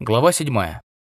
Глава 7.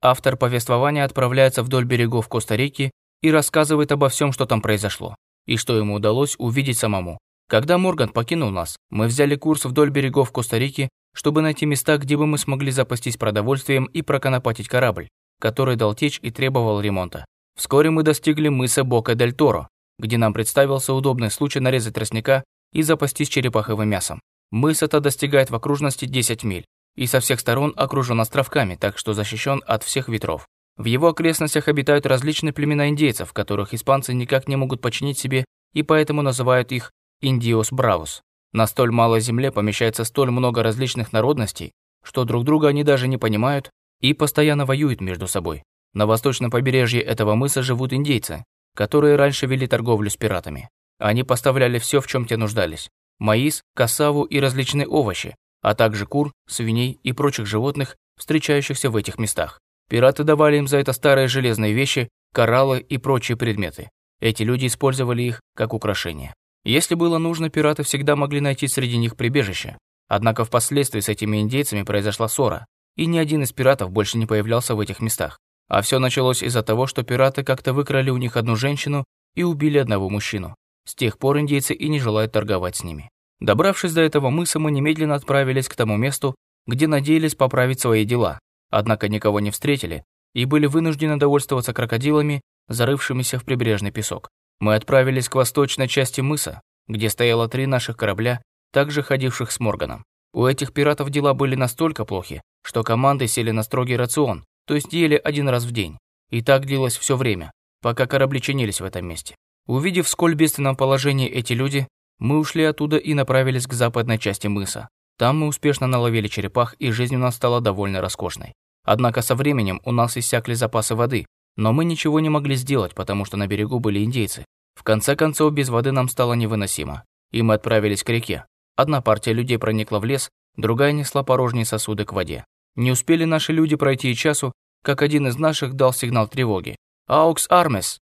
Автор повествования отправляется вдоль берегов Коста-Рики и рассказывает обо всем, что там произошло, и что ему удалось увидеть самому. Когда Морган покинул нас, мы взяли курс вдоль берегов Коста-Рики, чтобы найти места, где бы мы смогли запастись продовольствием и проконопатить корабль, который дал течь и требовал ремонта. Вскоре мы достигли мыса Бока-дель-Торо, где нам представился удобный случай нарезать тростника и запастись черепаховым мясом. Мыс это достигает в окружности 10 миль и со всех сторон окружен островками, так что защищен от всех ветров. В его окрестностях обитают различные племена индейцев, которых испанцы никак не могут подчинить себе и поэтому называют их «индиос бравус». На столь малой земле помещается столь много различных народностей, что друг друга они даже не понимают и постоянно воюют между собой. На восточном побережье этого мыса живут индейцы, которые раньше вели торговлю с пиратами. Они поставляли все, в чем те нуждались. Маис, кассаву и различные овощи, а также кур, свиней и прочих животных, встречающихся в этих местах. Пираты давали им за это старые железные вещи, кораллы и прочие предметы. Эти люди использовали их как украшение. Если было нужно, пираты всегда могли найти среди них прибежище. Однако впоследствии с этими индейцами произошла ссора, и ни один из пиратов больше не появлялся в этих местах. А все началось из-за того, что пираты как-то выкрали у них одну женщину и убили одного мужчину. С тех пор индейцы и не желают торговать с ними. Добравшись до этого мыса, мы немедленно отправились к тому месту, где надеялись поправить свои дела. Однако никого не встретили и были вынуждены довольствоваться крокодилами, зарывшимися в прибрежный песок. Мы отправились к восточной части мыса, где стояло три наших корабля, также ходивших с Морганом. У этих пиратов дела были настолько плохи, что команды сели на строгий рацион, то есть ели один раз в день. И так длилось все время, пока корабли чинились в этом месте. Увидев, в сколь бедственном положении эти люди, мы ушли оттуда и направились к западной части мыса. Там мы успешно наловили черепах, и жизнь у нас стала довольно роскошной. Однако со временем у нас иссякли запасы воды, но мы ничего не могли сделать, потому что на берегу были индейцы. В конце концов, без воды нам стало невыносимо, и мы отправились к реке. Одна партия людей проникла в лес, другая несла порожние сосуды к воде. Не успели наши люди пройти и часу, как один из наших дал сигнал тревоги. «Аукс Армес!»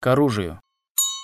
«К оружию!»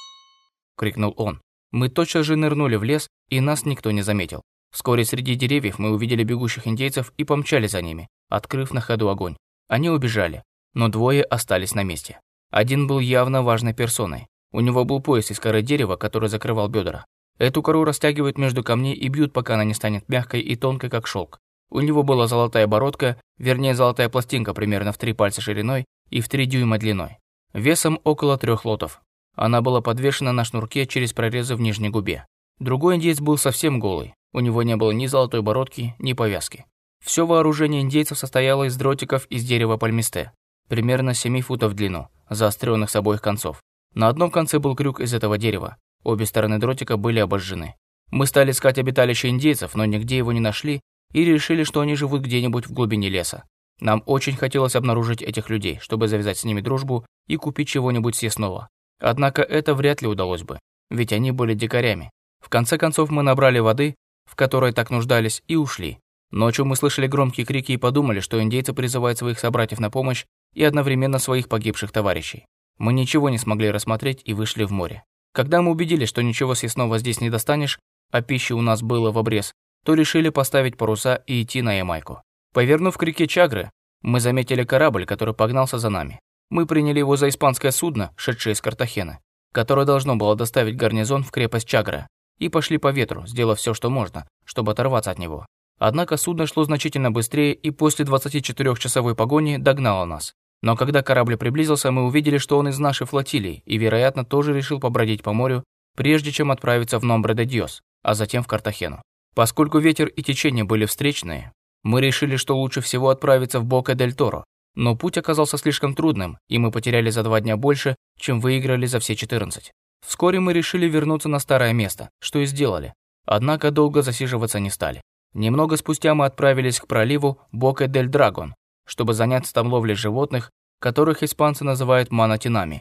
— крикнул он. Мы тотчас же нырнули в лес, и нас никто не заметил. Вскоре среди деревьев мы увидели бегущих индейцев и помчали за ними, открыв на ходу огонь. Они убежали, но двое остались на месте. Один был явно важной персоной. У него был пояс из коры дерева, который закрывал бедра. Эту кору растягивают между камней и бьют, пока она не станет мягкой и тонкой, как шелк. У него была золотая бородка, вернее золотая пластинка примерно в три пальца шириной и в три дюйма длиной. Весом около трех лотов. Она была подвешена на шнурке через прорезы в нижней губе. Другой индейец был совсем голый. У него не было ни золотой бородки, ни повязки. Все вооружение индейцев состояло из дротиков из дерева пальмисте, примерно 7 футов в длину, заостренных с обоих концов. На одном конце был крюк из этого дерева. Обе стороны дротика были обожжены. Мы стали искать обиталище индейцев, но нигде его не нашли и решили, что они живут где-нибудь в глубине леса. Нам очень хотелось обнаружить этих людей, чтобы завязать с ними дружбу и купить чего-нибудь съестного. Однако это вряд ли удалось бы, ведь они были дикарями. В конце концов мы набрали воды, в которой так нуждались, и ушли. Ночью мы слышали громкие крики и подумали, что индейцы призывают своих собратьев на помощь и одновременно своих погибших товарищей. Мы ничего не смогли рассмотреть и вышли в море. Когда мы убедились, что ничего съестного здесь не достанешь, а пищи у нас было в обрез, то решили поставить паруса и идти на Ямайку. Повернув к реке Чагры, мы заметили корабль, который погнался за нами. Мы приняли его за испанское судно, шедшее из Картахена, которое должно было доставить гарнизон в крепость Чагра, и пошли по ветру, сделав все, что можно, чтобы оторваться от него. Однако судно шло значительно быстрее и после 24-часовой погони догнало нас. Но когда корабль приблизился, мы увидели, что он из нашей флотилии и, вероятно, тоже решил побродить по морю, прежде чем отправиться в Номбре де Диос, а затем в Картахену. Поскольку ветер и течение были встречные, мы решили, что лучше всего отправиться в Бока-дель-Торо, но путь оказался слишком трудным, и мы потеряли за два дня больше, чем выиграли за все 14. Вскоре мы решили вернуться на старое место, что и сделали. Однако долго засиживаться не стали. Немного спустя мы отправились к проливу Бока-дель-Драгон, чтобы заняться там ловлей животных, которых испанцы называют манатинами.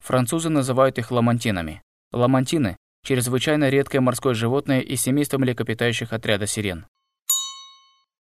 Французы называют их ламантинами. Ламантины – чрезвычайно редкое морское животное из семейства млекопитающих отряда сирен.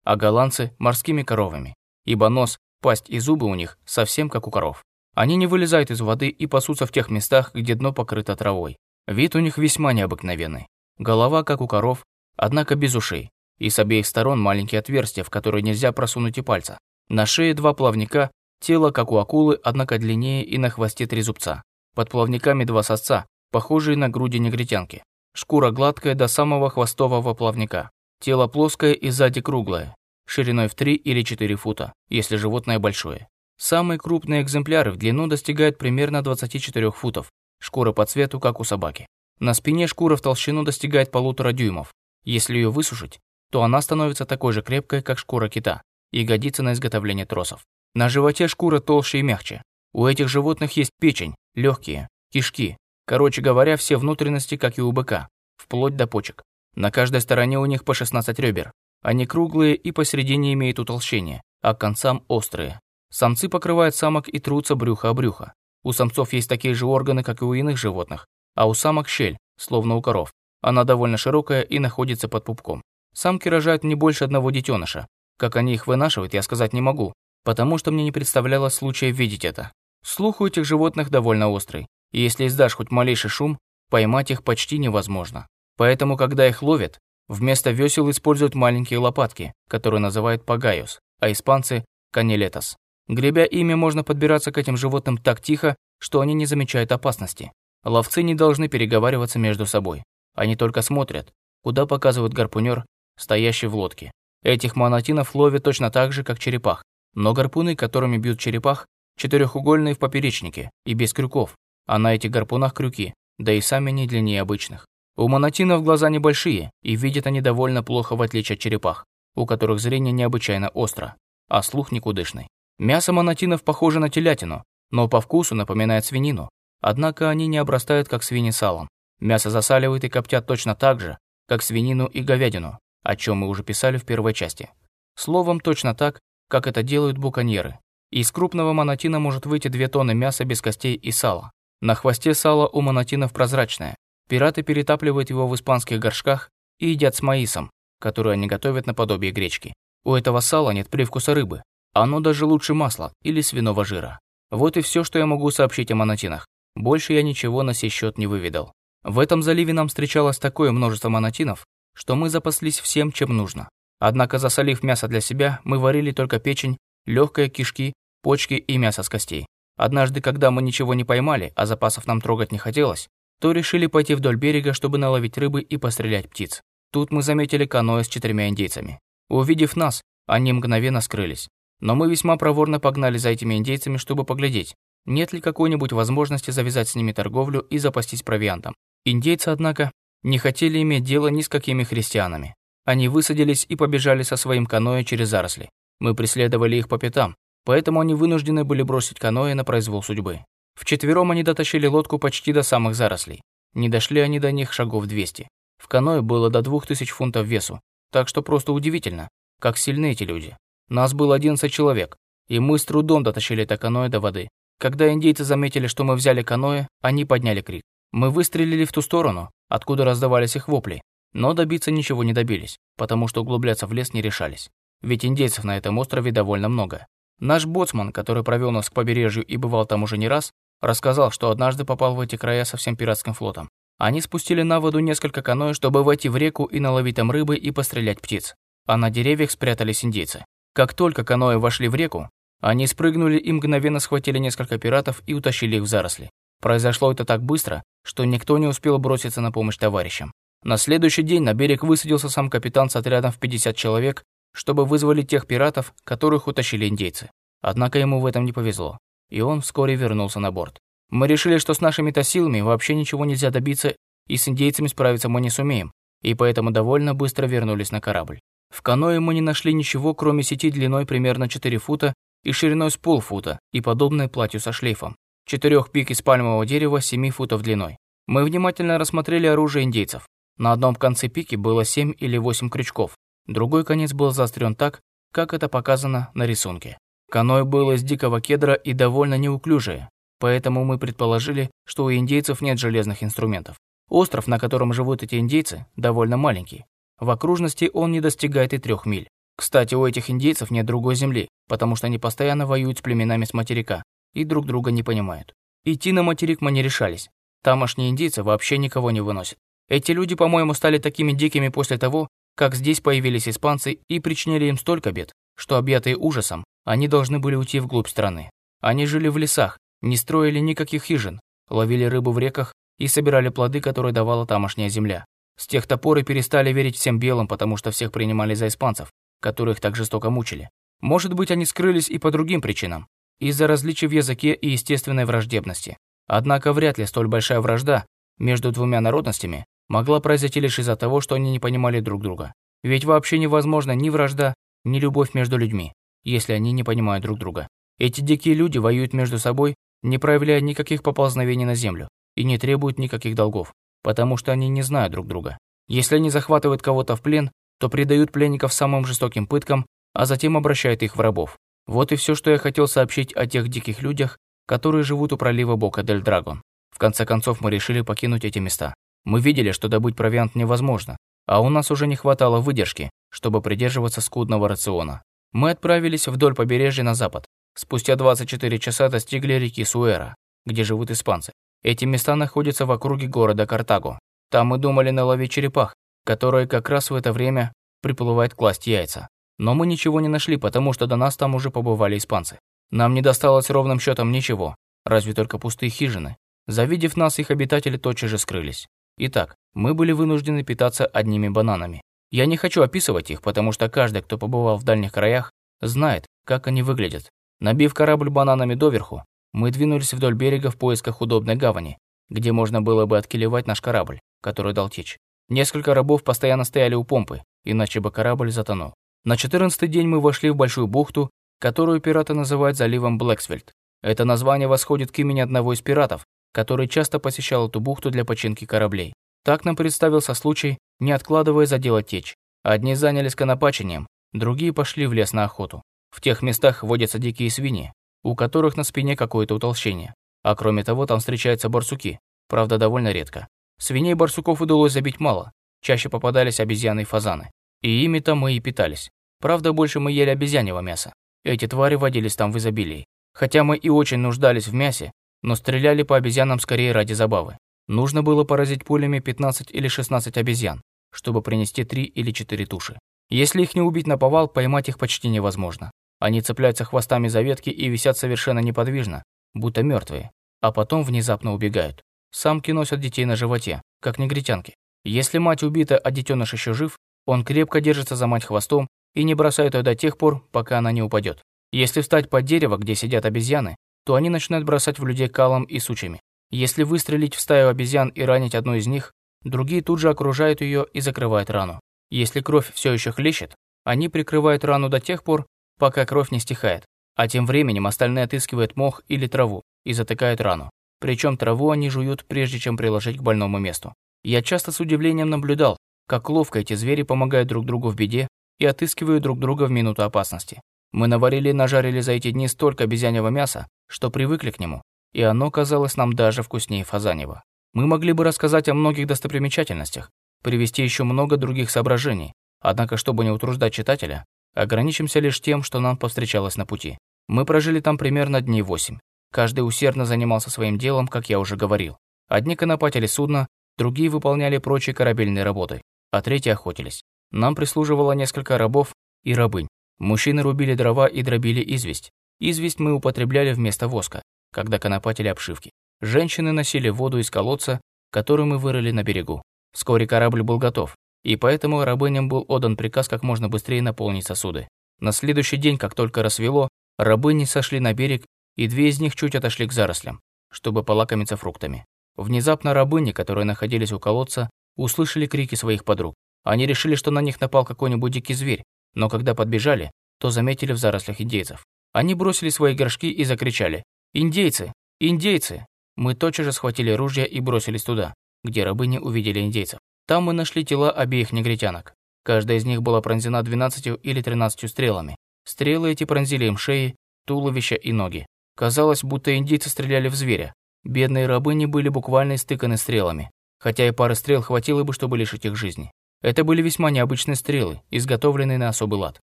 А голландцы – морскими коровами, ибо нос, пасть и зубы у них совсем как у коров. Они не вылезают из воды и пасутся в тех местах, где дно покрыто травой. Вид у них весьма необыкновенный. Голова, как у коров, однако без ушей, и с обеих сторон маленькие отверстия, в которые нельзя просунуть и пальца. На шее два плавника, тело, как у акулы, однако длиннее и на хвосте три зубца. Под плавниками два сосца, похожие на груди негритянки. Шкура гладкая до самого хвостового плавника. Тело плоское и сзади круглое, шириной в 3 или 4 фута, если животное большое. Самые крупные экземпляры в длину достигают примерно 24 футов, шкура по цвету, как у собаки. На спине шкура в толщину достигает полутора дюймов. Если ее высушить, то она становится такой же крепкой, как шкура кита, и годится на изготовление тросов. На животе шкура толще и мягче. У этих животных есть печень, легкие, кишки, короче говоря, все внутренности, как и у быка, вплоть до почек. На каждой стороне у них по 16 ребер. Они круглые и посередине имеют утолщение, а к концам острые. Самцы покрывают самок и трутся брюхо о брюхо. У самцов есть такие же органы, как и у иных животных, а у самок щель, словно у коров. Она довольно широкая и находится под пупком. Самки рожают не больше одного детеныша. Как они их вынашивают, я сказать не могу, потому что мне не представлялось случая видеть это. Слух у этих животных довольно острый, и если издашь хоть малейший шум, поймать их почти невозможно. Поэтому, когда их ловят, вместо весел используют маленькие лопатки, которые называют пагайос, а испанцы – канилетос. Гребя ими, можно подбираться к этим животным так тихо, что они не замечают опасности. Ловцы не должны переговариваться между собой. Они только смотрят, куда показывает гарпунер, стоящий в лодке. Этих монотинов ловят точно так же, как черепах, но гарпуны, которыми бьют черепах, четырехугольные в поперечнике и без крюков, а на этих гарпунах крюки, да и сами не длиннее обычных. У монотинов глаза небольшие, и видят они довольно плохо в отличие от черепах, у которых зрение необычайно остро, а слух никудышный. Мясо монотинов похоже на телятину, но по вкусу напоминает свинину. Однако они не обрастают, как свиньи салом. Мясо засаливают и коптят точно так же, как свинину и говядину, о чем мы уже писали в первой части. Словом, точно так, как это делают буконьеры. Из крупного монотина может выйти 2 тонны мяса без костей и сала. На хвосте сало у монотинов прозрачное. Пираты перетапливают его в испанских горшках и едят с маисом, который они готовят наподобие гречки. У этого сала нет привкуса рыбы. Оно даже лучше масла или свиного жира. Вот и все, что я могу сообщить о монотинах. Больше я ничего на сей счет не выведал. В этом заливе нам встречалось такое множество монотинов, что мы запаслись всем, чем нужно. Однако, засолив мясо для себя, мы варили только печень, легкие кишки, почки и мясо с костей. Однажды, когда мы ничего не поймали, а запасов нам трогать не хотелось, то решили пойти вдоль берега, чтобы наловить рыбы и пострелять птиц. Тут мы заметили каноэ с четырьмя индейцами. Увидев нас, они мгновенно скрылись. Но мы весьма проворно погнали за этими индейцами, чтобы поглядеть, нет ли какой-нибудь возможности завязать с ними торговлю и запастись провиантом. Индейцы, однако, не хотели иметь дело ни с какими христианами. Они высадились и побежали со своим каноэ через заросли. Мы преследовали их по пятам, поэтому они вынуждены были бросить каноэ на произвол судьбы. Вчетвером они дотащили лодку почти до самых зарослей. Не дошли они до них шагов 200. В каноэ было до 2000 фунтов весу, так что просто удивительно, как сильны эти люди. Нас было 11 человек, и мы с трудом дотащили это каноэ до воды. Когда индейцы заметили, что мы взяли каноэ, они подняли крик. Мы выстрелили в ту сторону, откуда раздавались их вопли, но добиться ничего не добились, потому что углубляться в лес не решались. Ведь индейцев на этом острове довольно много. Наш боцман, который провел нас к побережью и бывал там уже не раз, рассказал, что однажды попал в эти края со всем пиратским флотом. Они спустили на воду несколько каноэ, чтобы войти в реку и наловить там рыбы и пострелять птиц. А на деревьях спрятались индейцы. Как только каноэ вошли в реку, они спрыгнули и мгновенно схватили несколько пиратов и утащили их в заросли. Произошло это так быстро, что никто не успел броситься на помощь товарищам. На следующий день на берег высадился сам капитан с отрядом в 50 человек, чтобы вызвали тех пиратов, которых утащили индейцы. Однако ему в этом не повезло, и он вскоре вернулся на борт. Мы решили, что с нашими-то силами вообще ничего нельзя добиться, и с индейцами справиться мы не сумеем, и поэтому довольно быстро вернулись на корабль. В каное мы не нашли ничего, кроме сети длиной примерно 4 фута и шириной с полфута, и подобной платью со шлейфом. Четырех пик из пальмового дерева 7 футов длиной. Мы внимательно рассмотрели оружие индейцев. На одном конце пики было 7 или 8 крючков. Другой конец был заострен так, как это показано на рисунке. Каноэ было из дикого кедра и довольно неуклюжее, поэтому мы предположили, что у индейцев нет железных инструментов. Остров, на котором живут эти индейцы, довольно маленький. В окружности он не достигает и трех миль. Кстати, у этих индейцев нет другой земли, потому что они постоянно воюют с племенами с материка и друг друга не понимают. Идти на материк мы не решались. Тамошние индейцы вообще никого не выносят. Эти люди, по-моему, стали такими дикими после того, как здесь появились испанцы и причиняли им столько бед, что, объятые ужасом, они должны были уйти вглубь страны. Они жили в лесах, не строили никаких хижин, ловили рыбу в реках и собирали плоды, которые давала тамошняя земля. С тех топор перестали верить всем белым, потому что всех принимали за испанцев, которых так жестоко мучили. Может быть, они скрылись и по другим причинам, из-за различий в языке и естественной враждебности. Однако вряд ли столь большая вражда между двумя народностями могла произойти лишь из-за того, что они не понимали друг друга. Ведь вообще невозможно ни вражда, ни любовь между людьми, если они не понимают друг друга. Эти дикие люди воюют между собой, не проявляя никаких поползновений на землю и не требуют никаких долгов, потому что они не знают друг друга. Если они захватывают кого-то в плен, то предают пленников самым жестоким пыткам, а затем обращают их в рабов. Вот и все, что я хотел сообщить о тех диких людях, которые живут у пролива Бока-дель-Драгон. В конце концов, мы решили покинуть эти места. Мы видели, что добыть провиант невозможно, а у нас уже не хватало выдержки, чтобы придерживаться скудного рациона. Мы отправились вдоль побережья на запад. Спустя 24 часа достигли реки Суэра, где живут испанцы. Эти места находятся в округе города Картаго. Там мы думали наловить черепах, которые как раз в это время приплывают класть яйца. Но мы ничего не нашли, потому что до нас там уже побывали испанцы. Нам не досталось ровным счетом ничего, разве только пустые хижины. Завидев нас, их обитатели тотчас же скрылись. Итак, мы были вынуждены питаться одними бананами. Я не хочу описывать их, потому что каждый, кто побывал в дальних краях, знает, как они выглядят. Набив корабль бананами доверху, мы двинулись вдоль берега в поисках удобной гавани, где можно было бы откелевать наш корабль, который дал течь. Несколько рабов постоянно стояли у помпы, иначе бы корабль затонул. На четырнадцатый день мы вошли в большую бухту, которую пираты называют заливом Блэксфельд. Это название восходит к имени одного из пиратов, который часто посещал эту бухту для починки кораблей. Так нам представился случай, не откладывая заделать течь. Одни занялись конопачением, другие пошли в лес на охоту. В тех местах водятся дикие свиньи, у которых на спине какое-то утолщение. А кроме того, там встречаются барсуки, правда, довольно редко. Свиней барсуков удалось забить мало, чаще попадались обезьяны и фазаны. И ими-то мы и питались. Правда, больше мы ели обезьяньего мяса. Эти твари водились там в изобилии. Хотя мы и очень нуждались в мясе, но стреляли по обезьянам скорее ради забавы. Нужно было поразить пулями 15 или 16 обезьян, чтобы принести 3 или 4 туши. Если их не убить на повал, поймать их почти невозможно. Они цепляются хвостами за ветки и висят совершенно неподвижно, будто мертвые, а потом внезапно убегают. Самки носят детей на животе, как негритянки. Если мать убита, а детеныш еще жив, он крепко держится за мать хвостом и не бросает ее до тех пор, пока она не упадет. Если встать под дерево, где сидят обезьяны, то они начинают бросать в людей калом и сучьями. Если выстрелить в стаю обезьян и ранить одну из них, другие тут же окружают ее и закрывают рану. Если кровь все еще хлещет, они прикрывают рану до тех пор, пока кровь не стихает, а тем временем остальные отыскивают мох или траву и затыкают рану. Причем траву они жуют, прежде чем приложить к больному месту. Я часто с удивлением наблюдал, как ловко эти звери помогают друг другу в беде и отыскивают друг друга в минуту опасности. Мы наварили и нажарили за эти дни столько обезьяньего мяса, что привыкли к нему, и оно казалось нам даже вкуснее фазаньего. Мы могли бы рассказать о многих достопримечательностях, привести еще много других соображений, однако, чтобы не утруждать читателя, ограничимся лишь тем, что нам повстречалось на пути. Мы прожили там примерно дней восемь. Каждый усердно занимался своим делом, как я уже говорил. Одни конопатили судно, другие выполняли прочие корабельные работы, а третьи охотились. Нам прислуживало несколько рабов и рабынь. Мужчины рубили дрова и дробили известь. Известь мы употребляли вместо воска, когда конопатили обшивки. Женщины носили воду из колодца, который мы вырыли на берегу. Вскоре корабль был готов, и поэтому рабыням был отдан приказ как можно быстрее наполнить сосуды. На следующий день, как только рассвело, рабыни сошли на берег, и две из них чуть отошли к зарослям, чтобы полакомиться фруктами. Внезапно рабыни, которые находились у колодца, услышали крики своих подруг. Они решили, что на них напал какой-нибудь дикий зверь, но когда подбежали, то заметили в зарослях индейцев. Они бросили свои горшки и закричали «Индейцы! Индейцы!». Мы тотчас же схватили ружья и бросились туда, где рабыни увидели индейцев. Там мы нашли тела обеих негритянок. Каждая из них была пронзена 12 или 13 стрелами. Стрелы эти пронзили им шеи, туловища и ноги. Казалось, будто индейцы стреляли в зверя. Бедные рабыни были буквально истыканы стрелами, хотя и пары стрел хватило бы, чтобы лишить их жизни. Это были весьма необычные стрелы, изготовленные на особый лад.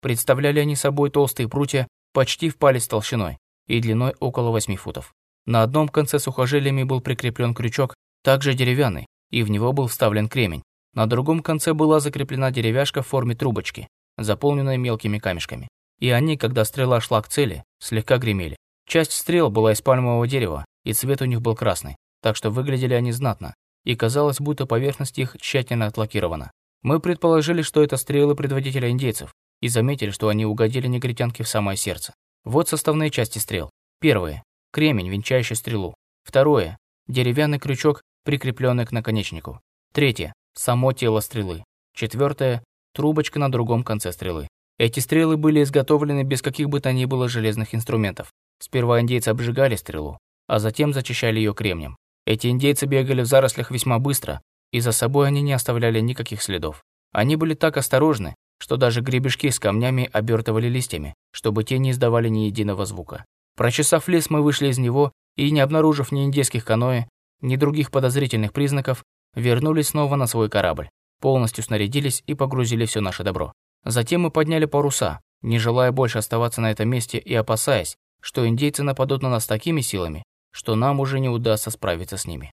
Представляли они собой толстые прутья почти в палец толщиной и длиной около 8 футов. На одном конце сухожилиями был прикреплен крючок, также деревянный, и в него был вставлен кремень. На другом конце была закреплена деревяшка в форме трубочки, заполненная мелкими камешками. И они, когда стрела шла к цели, слегка гремели. Часть стрел была из пальмового дерева, и цвет у них был красный, так что выглядели они знатно, и казалось, будто поверхность их тщательно отлакирована. Мы предположили, что это стрелы предводителя индейцев, и заметили, что они угодили негритянке в самое сердце. Вот составные части стрел. Первое – кремень, венчающий стрелу. Второе – деревянный крючок, прикрепленный к наконечнику. Третье само тело стрелы. Четвертое – трубочка на другом конце стрелы. Эти стрелы были изготовлены без каких бы то ни было железных инструментов. Сперва индейцы обжигали стрелу, а затем зачищали ее кремнем. Эти индейцы бегали в зарослях весьма быстро, и за собой они не оставляли никаких следов. Они были так осторожны, что даже гребешки с камнями обертывали листьями, чтобы те не издавали ни единого звука. Прочесав лес, мы вышли из него и, не обнаружив ни индейских каноэ, ни других подозрительных признаков, вернулись снова на свой корабль, полностью снарядились и погрузили все наше добро. Затем мы подняли паруса, не желая больше оставаться на этом месте и опасаясь, что индейцы нападут на нас такими силами, что нам уже не удастся справиться с ними.